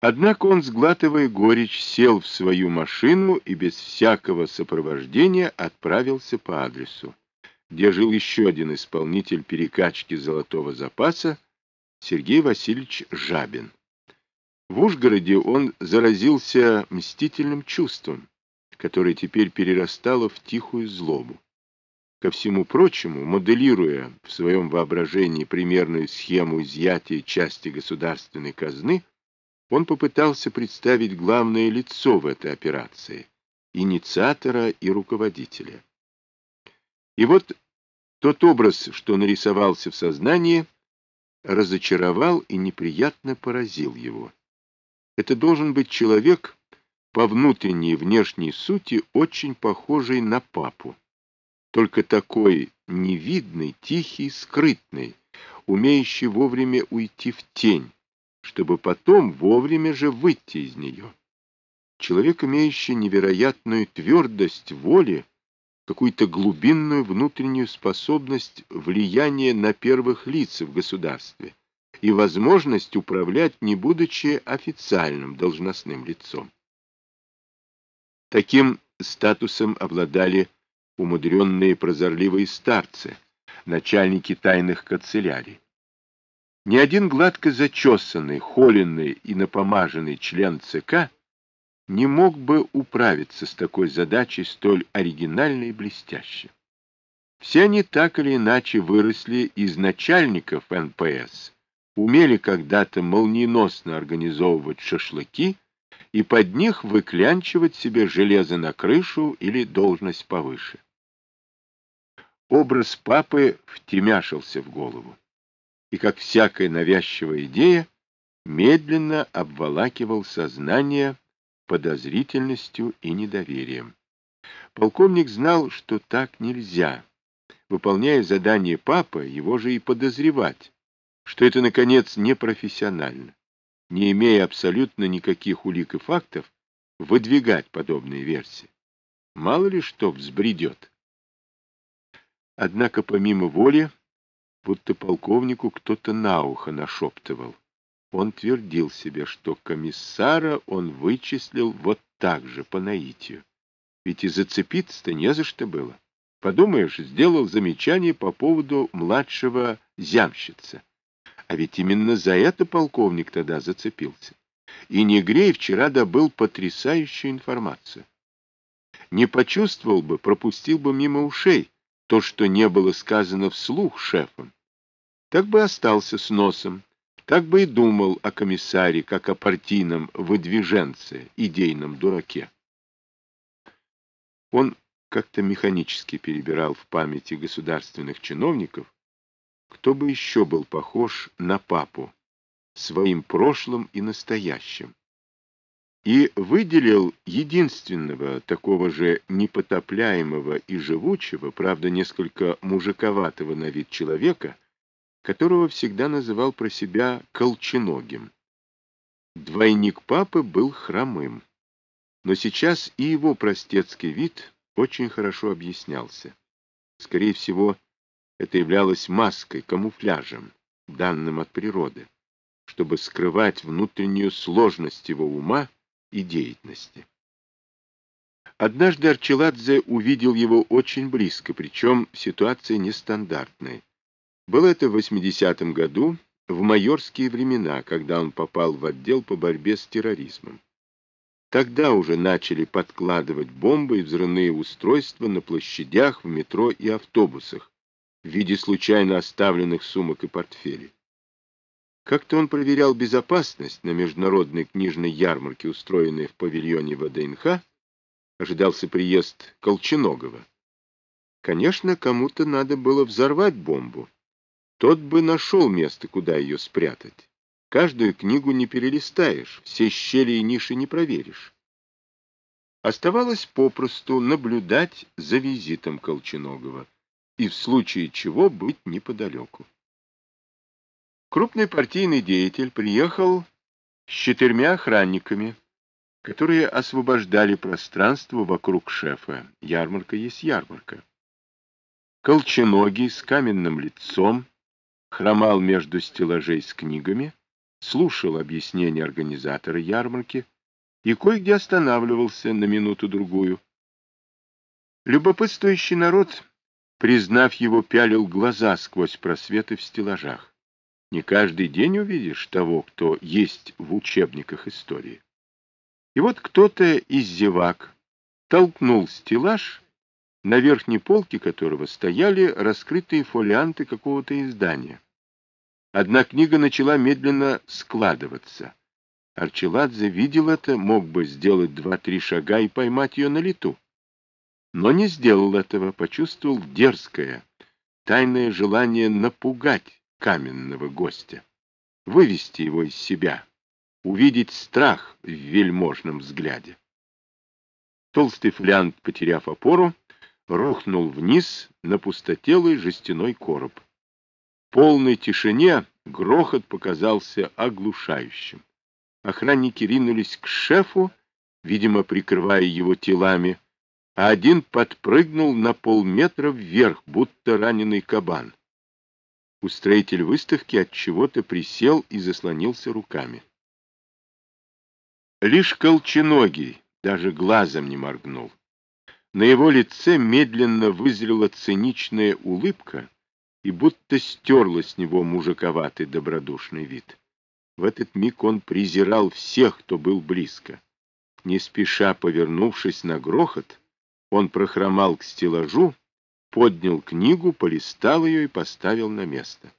Однако он, сглатывая горечь, сел в свою машину и без всякого сопровождения отправился по адресу, где жил еще один исполнитель перекачки золотого запаса, Сергей Васильевич Жабин. В Ужгороде он заразился мстительным чувством, которое теперь перерастало в тихую злобу. Ко всему прочему, моделируя в своем воображении примерную схему изъятия части государственной казны, он попытался представить главное лицо в этой операции — инициатора и руководителя. И вот тот образ, что нарисовался в сознании, разочаровал и неприятно поразил его. Это должен быть человек по внутренней и внешней сути очень похожий на папу, только такой невидный, тихий, скрытный, умеющий вовремя уйти в тень, чтобы потом вовремя же выйти из нее. Человек, имеющий невероятную твердость воли, какую-то глубинную внутреннюю способность влияния на первых лиц в государстве и возможность управлять, не будучи официальным должностным лицом. Таким статусом обладали умудренные прозорливые старцы, начальники тайных канцелярий. Ни один гладко зачесанный, холеный и напомаженный член ЦК не мог бы управиться с такой задачей столь оригинальной и блестящей. Все они так или иначе выросли из начальников НПС, умели когда-то молниеносно организовывать шашлыки и под них выклянчивать себе железо на крышу или должность повыше. Образ папы втемяшился в голову и, как всякая навязчивая идея, медленно обволакивал сознание подозрительностью и недоверием. Полковник знал, что так нельзя. Выполняя задание папы, его же и подозревать, что это, наконец, непрофессионально. Не имея абсолютно никаких улик и фактов, выдвигать подобные версии. Мало ли что взбредет. Однако, помимо воли, будто полковнику кто-то на ухо нашептывал. Он твердил себе, что комиссара он вычислил вот так же, по наитию. Ведь и зацепиться-то не за что было. Подумаешь, сделал замечание по поводу младшего зямщица. А ведь именно за это полковник тогда зацепился. И Негрей вчера добыл потрясающую информацию. Не почувствовал бы, пропустил бы мимо ушей то, что не было сказано вслух шефом так бы остался с носом, так бы и думал о комиссаре, как о партийном выдвиженце, идейном дураке. Он как-то механически перебирал в памяти государственных чиновников, кто бы еще был похож на папу, своим прошлым и настоящим, и выделил единственного такого же непотопляемого и живучего, правда, несколько мужиковатого на вид человека — которого всегда называл про себя колченогим. Двойник папы был хромым, но сейчас и его простецкий вид очень хорошо объяснялся. Скорее всего, это являлось маской, камуфляжем, данным от природы, чтобы скрывать внутреннюю сложность его ума и деятельности. Однажды Арчеладзе увидел его очень близко, причем ситуация нестандартная. Было это в 80-м году, в майорские времена, когда он попал в отдел по борьбе с терроризмом. Тогда уже начали подкладывать бомбы и взрывные устройства на площадях, в метро и автобусах в виде случайно оставленных сумок и портфелей. Как-то он проверял безопасность на международной книжной ярмарке, устроенной в павильоне ВДНХ. Ожидался приезд Колченогова. Конечно, кому-то надо было взорвать бомбу, тот бы нашел место, куда ее спрятать. Каждую книгу не перелистаешь, все щели и ниши не проверишь. Оставалось попросту наблюдать за визитом Колченогова и в случае чего быть неподалеку. Крупный партийный деятель приехал с четырьмя охранниками, которые освобождали пространство вокруг шефа. Ярмарка есть ярмарка. Колченогий с каменным лицом, хромал между стеллажей с книгами, слушал объяснения организатора ярмарки и кое-где останавливался на минуту-другую. Любопытствующий народ, признав его, пялил глаза сквозь просветы в стеллажах. Не каждый день увидишь того, кто есть в учебниках истории. И вот кто-то из зевак толкнул стеллаж, на верхней полке которого стояли раскрытые фолианты какого-то издания. Одна книга начала медленно складываться. Арчеладзе видел это, мог бы сделать два-три шага и поймать ее на лету. Но не сделал этого, почувствовал дерзкое, тайное желание напугать каменного гостя, вывести его из себя, увидеть страх в вельможном взгляде. Толстый флянт, потеряв опору, рухнул вниз на пустотелый жестяной короб. В полной тишине грохот показался оглушающим. Охранники ринулись к шефу, видимо, прикрывая его телами, а один подпрыгнул на полметра вверх, будто раненый кабан. Устроитель выставки от чего-то присел и заслонился руками. Лишь колченогий даже глазом не моргнул. На его лице медленно вызрела циничная улыбка, и будто стерла с него мужиковатый добродушный вид. В этот миг он презирал всех, кто был близко. Не спеша повернувшись на грохот, он прохромал к стеллажу, поднял книгу, полистал ее и поставил на место.